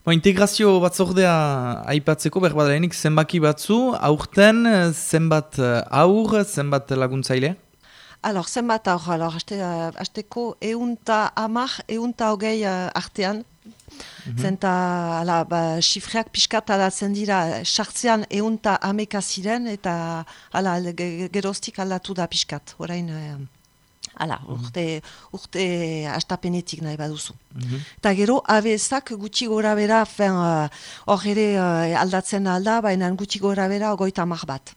Ba, integrazio batzordea aipatzeko berbadalenik zenbaki batzu, aurten zenbat aur, zenbat laguntzaile? Alors, zenbat aur, alors, azteko eunta amak, eunta hogei artean, Mm -hmm. Zenta, ala, ba, xifreak pixkat alatzen dira, sartzean eunta ameka ziren, eta ala, geroztik aldatu da pixkat, orain, Hala, -hmm. urte, urte astapenetik nahi baduzu. Mm Eta gero, abezak gutxi gora bera, uh, hor ere uh, aldatzen alda, baina gutxi gora bera ogoita mar bat.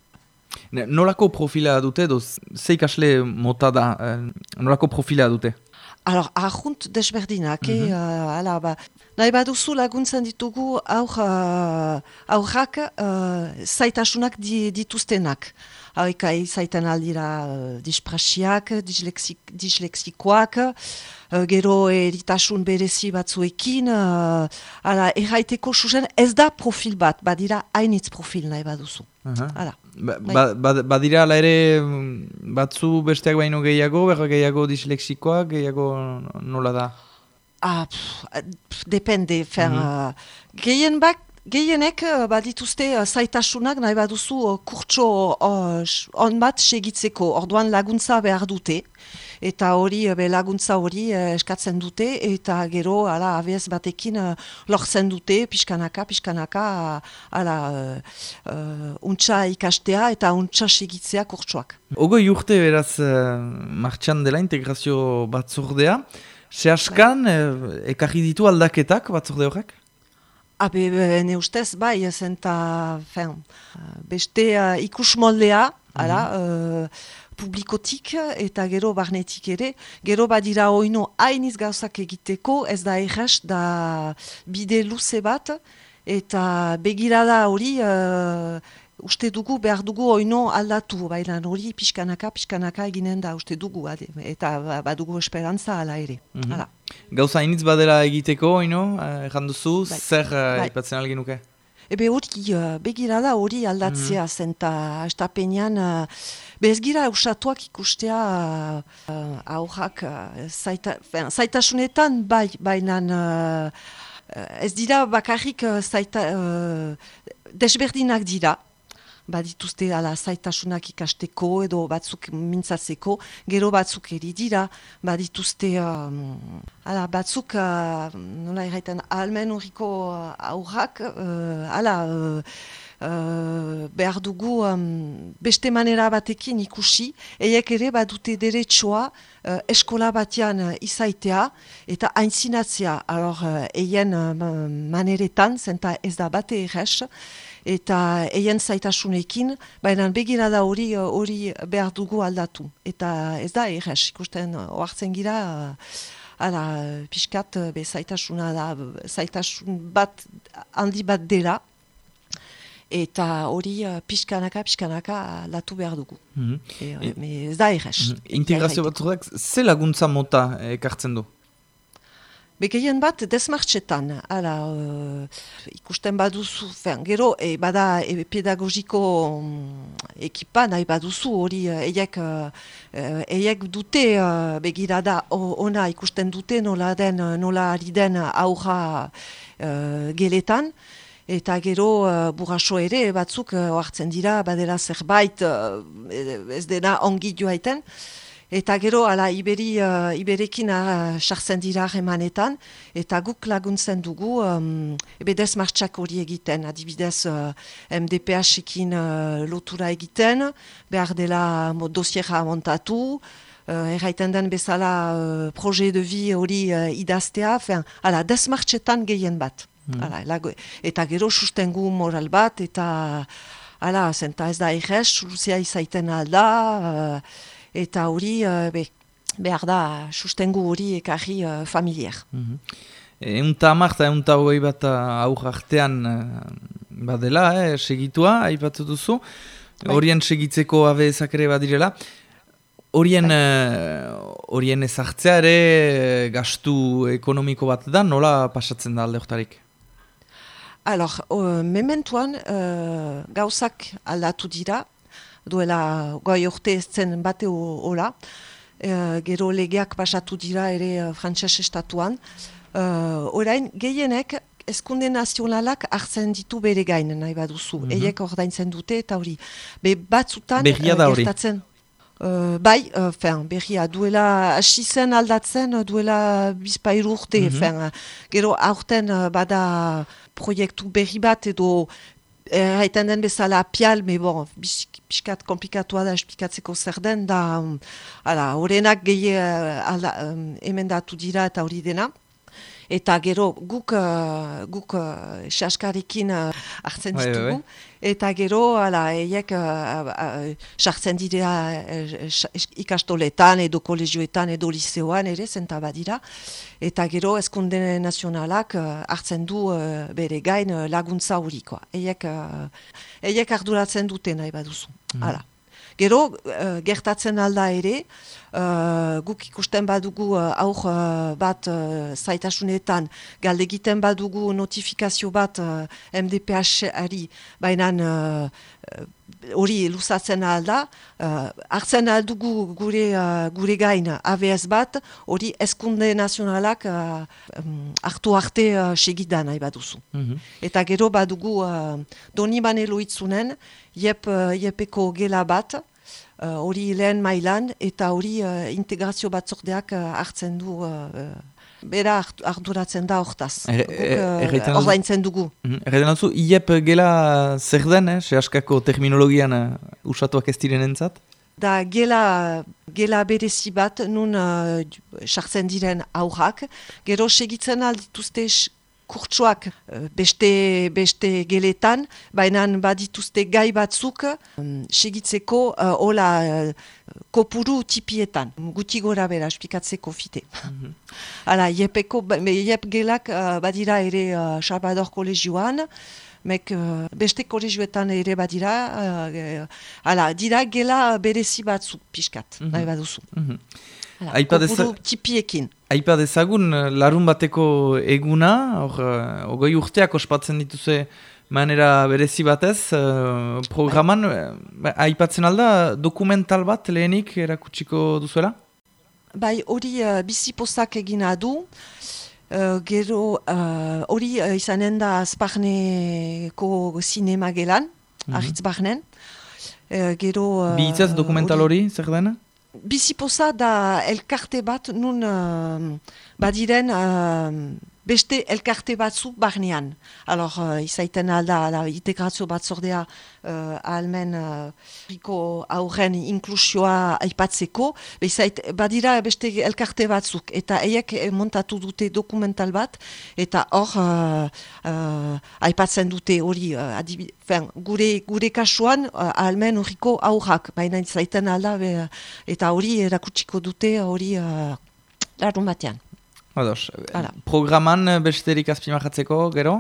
nolako profila dute, doz, zeik asle mota da, eh, nolako profila dute? Alors, ahunt desberdinak, mm -hmm. eh, ala, ba, nahi baduzu laguntzen ditugu aur, uh, aurrak uh, zaitasunak di, dituztenak. Hauika izaiten aldira uh, disprasiak, disleksikoak, uh, gero eritasun berezi batzuekin, uh, ala, erraiteko susen ez da profil bat, badira hainitz profil nahi baduzu. Uh -huh. ba, ba, ba, badira ala ere mm, batzu besteak baino gehiago, berra gehiago disleksikoak, gehiago nola da? Ah, pff, depende, fer, mm -hmm. uh, gehien bak, Gehienek uh, badituzte uh, zaitasunak nahi baduzu uh, kurtso on bat segitzeko, orduan laguntza behar dute. Eta hori, be laguntza hori eskatzen dute, eta gero, ala, abez batekin lortzen dute, pixkanaka, pixkanaka, ala, uh, untxa ikastea eta untxa segitzea kurtsoak. Ogo urte beraz, martxan dela integrazio batzordea, sehaskan, uh, ekarri ditu aldaketak batzorde horrek? Habe, ne ustez, bai, zenta, fen, beste uh, ikus moldea, ala, uh, publikotik eta gero barnetik ere, gero badira oino hainiz gauzak egiteko, ez da erraz, da bide luze bat, eta begirada hori, uh, uste dugu behar dugu oino aldatu, baina hori pixkanaka, pixkanaka eginen da uste dugu, ade, eta ba, badugu esperantza ala ere. Mm -hmm. Gauza initz badela egiteko oino, erran duzu, bai. zer uh, ipatzen algin nuke? Ebe hori uh, begirada hori aldatzea mm -hmm. zen, eta estapenean, uh, bez gira usatuak ikustea uh, aurrak uh, zaita, zaitasunetan bai, baina uh, ez dira bakarrik uh, zaita, uh, desberdinak dira, badituzte ala zaitasunak ikasteko edo batzuk mintzatzeko, gero batzuk eri dira, badituzte um, ala, batzuk, uh, nola erraiten, almen horiko uh, aurrak, uh, ala, uh, uh, behar dugu um, beste manera batekin ikusi, eiek ere badute deretsoa uh, eskola batean uh, izaitea eta aintzinatzea, alor, uh, eien uh, maneretan, zenta ez da bate erres, eta eien zaitasunekin, baina begirada hori hori behar dugu aldatu. Eta ez da, errez, ikusten, oartzen gira, ala, pixkat, be, zaitasuna da, zaitasun bat, handi bat dela, eta hori pixkanaka, pixkanaka latu behar dugu. Mm -hmm. e, ez da, errez. Mm -hmm. Integrazio ze laguntza mota ekartzen du? Begeien bat, desmartxetan, ala, uh, ikusten baduzu, fen, gero, e, bada e, pedagogiko um, ekipa nahi baduzu, hori uh, eiek, uh, eiek dute uh, begirada ona ikusten dute nola den, nola ari den aurra uh, geletan, eta gero uh, burraso ere batzuk uh, dira, badela zerbait uh, ez dena ongi joaiten, Eta gero, ala, iberi, uh, iberekin uh, sartzen dira emanetan, eta guk laguntzen dugu, um, ebe desmartxak hori egiten, adibidez uh, MDPH-ekin uh, lotura egiten, behar dela dosiera montatu, uh, erraiten den bezala uh, proje de vi hori uh, idaztea, ala, desmartxetan gehien bat. Mm. Ala, eta gero sustengu moral bat, eta ala, zenta ez da egez, soluzia izaiten alda, uh, eta hori uh, behar da sustengu hori ekarri uh, familiar. Mm -hmm. Egun eta hogei bat aur artean badela, eh, segitua, aipatu duzu, bai. horien segitzeko abe ezakere badirela. Horien, bai. horien ezartzea ere gastu ekonomiko bat da, nola pasatzen da alde oktarik? Alors, uh, mementuan uh, gauzak aldatu dira, duela goi urte zen bate hola. E, gero legeak pasatu dira ere uh, frantses estatuan. Uh, orain, gehienek eskunde nazionalak hartzen ditu bere gain nahi baduzu. Mm -hmm. Eiek ordaintzen dute eta hori. Be batzutan Berria da hori. gertatzen. Uh, bai, uh, fen, berria, duela hasi zen aldatzen, uh, duela bizpairu urte, Mhm. fen, gero aurten uh, bada proiektu berri bat edo erraiten den bezala pial, me bon, piskat komplikatua da esplikatzeko zer den, da, um, ala, horrenak gehi uh, alda, um, emendatu dira eta hori dena. Eta gero guk, uh, guk uh, saskarekin uh, hartzen Bai, bai, ditugu. bai. Eta gero, ala, eiek uh, uh, sartzen dira uh, ikastoletan edo kolegioetan edo liceoan ere, zenta badira. Eta gero eskunde nazionalak hartzen du bere gain laguntza horikoa. Eiek, uh, eiek arduratzen dute nahi baduzu. Hala. Gero, uh, gertatzen alda ere, uh, guk ikusten badugu uh, aur uh, bat uh, zaitasunetan, galdegiten badugu notifikazio bat uh, MDPH-ari, baina uh, hori luzatzen alda, uh, hartzen aldugu gure, uh, gure gain ABS bat, hori eskunde nazionalak uh, um, hartu arte uh, segida nahi baduzu. Mhm. Eta gero badugu uh, doni banelo itzunen, jep, uh, jepeko gela bat, uh, hori lehen mailan, eta hori uh, integrazio batzordeak uh, hartzen du, uh, uh, bera arduratzen da hortaz. Guk, er- uh, ordaintzen dugu. Mhm. Erraiten alzu, IEP gela zer den, eh? sehaskako terminologian uh, usatuak ez diren entzat? Da gela, gela berezi bat nun uh, sartzen diren aurrak, gero segitzen aldituzte kurtsoak uh, beste, beste geletan, baina badituzte gai batzuk um, segitzeko uh, hola uh, kopuru tipietan, guti gora bera esplikatzeko fite. Hala, iepeko, ba- iep gelak uh, badira ere uh, Salvador kolegioan, mek uh, beste kolegioetan ere badira, uh, eh, hala, dira gela berezi batzuk pixkat, Mhm. nahi baduzu. Mhm. Hala, Aipa kopuru tipiekin. Aipa dezagun, eh, larun bateko eguna, hor, eh, ogoi urteak ospatzen dituzue manera berezi batez, eh, programan, ba, aipatzen alda dokumental bat lehenik erakutsiko duzuela? Bai, hori uh, bizipozak egina du, uh, gero uh, hori uh, izanen da Sparneko sinema gelan, Mhm. ahitz barnen. Uh, gero... Uh, Bi hitzaz dokumental hori, zer dena? Bizipoza da elkarte bat nun uh, badiren uh, beste elkarte batzu barnean. Alor, uh, izaiten alda, la integrazio batzordea uh, almen uh, aurren inklusioa aipatzeko, bezait, badira beste elkarte batzuk, eta eiek montatu dute dokumental bat, eta hor uh, uh, aipatzen dute hori, uh, adibi- fen, gure, gure kasuan uh, almen horriko aurrak, baina izaiten alda, be, eta hori erakutsiko dute hori uh, larun batean. Ados, Hala. programan eh, besterik azpimarratzeko, gero?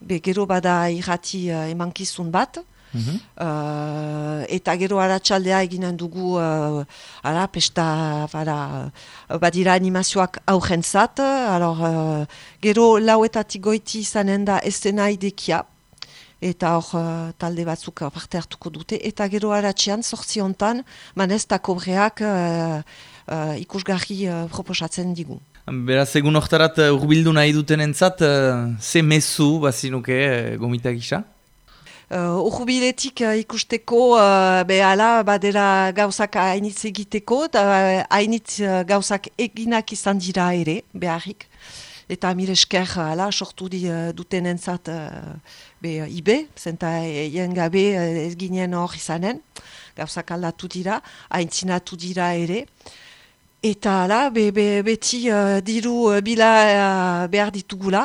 Be, gero bada irrati uh, emankizun bat, Mhm. Uh, eta gero aratsaldea eginen dugu uh, ara, pesta bara, uh, badira animazioak aurrentzat, alor, uh, gero lauetatik goiti izanen da estenai dekia, eta hor uh, talde batzuk parte hartuko dute, eta gero aratxean sortzi hontan manez eta kobreak uh, uh, ikusgarri uh, proposatzen digu. Beraz, egun oktarat uh, urbildu nahi duten entzat, uh, ze mezu bazinuke uh, gomita gisa? Uh, Urbiletik uh, ikusteko uh, behala badera gauzak hainitz egiteko, eta hainitz uh, gauzak eginak izan dira ere, beharrik. Eta mire esker uh, ala, sortu di, uh, duten entzat uh, be, uh, ibe, zenta egen gabe uh, ez ginen hor izanen, gauzak aldatu dira, haintzinatu dira ere. Eta ala, be, be, beti uh, diru uh, bila uh, behar ditugula.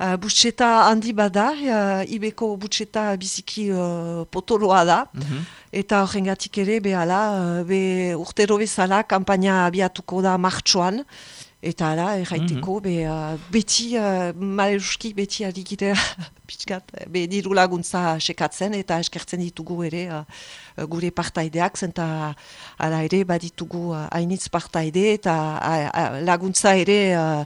Uh, butxeta handi bada, uh, ibeko butxeta biziki uh, potoloa da, Mhm. eta horrengatik ere behala, uh, be urtero bezala kampaina abiatuko da martxoan, eta ala, erraiteko, be, uh, beti, uh, maleruski beti alikidea, pixkat, be diru laguntza sekatzen, eta eskertzen ditugu ere uh, gure partaideak, zenta ala ere baditugu uh, hainitz partaide, eta uh, uh, laguntza ere uh,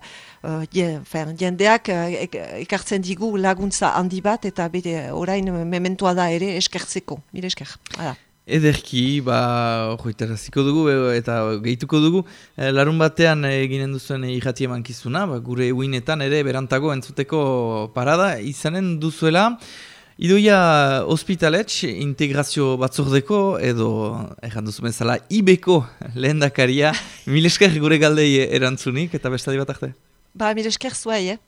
uh, jendeak uh, ek, ekartzen digu laguntza handi bat, eta bere orain mementoa da ere eskertzeko, mire esker. Hala. Ederki, ba, joiteraziko dugu eta gehituko dugu. E, larun batean eginen duzuen irrati emankizuna, ba, gure uinetan ere berantago entzuteko parada izanen duzuela. Idoia hospitaletx integrazio batzordeko edo erran duzu bezala ibeko lehen dakaria. Milesker gure galdei erantzunik eta bestadi bat arte. Ba, milesker zuai, eh?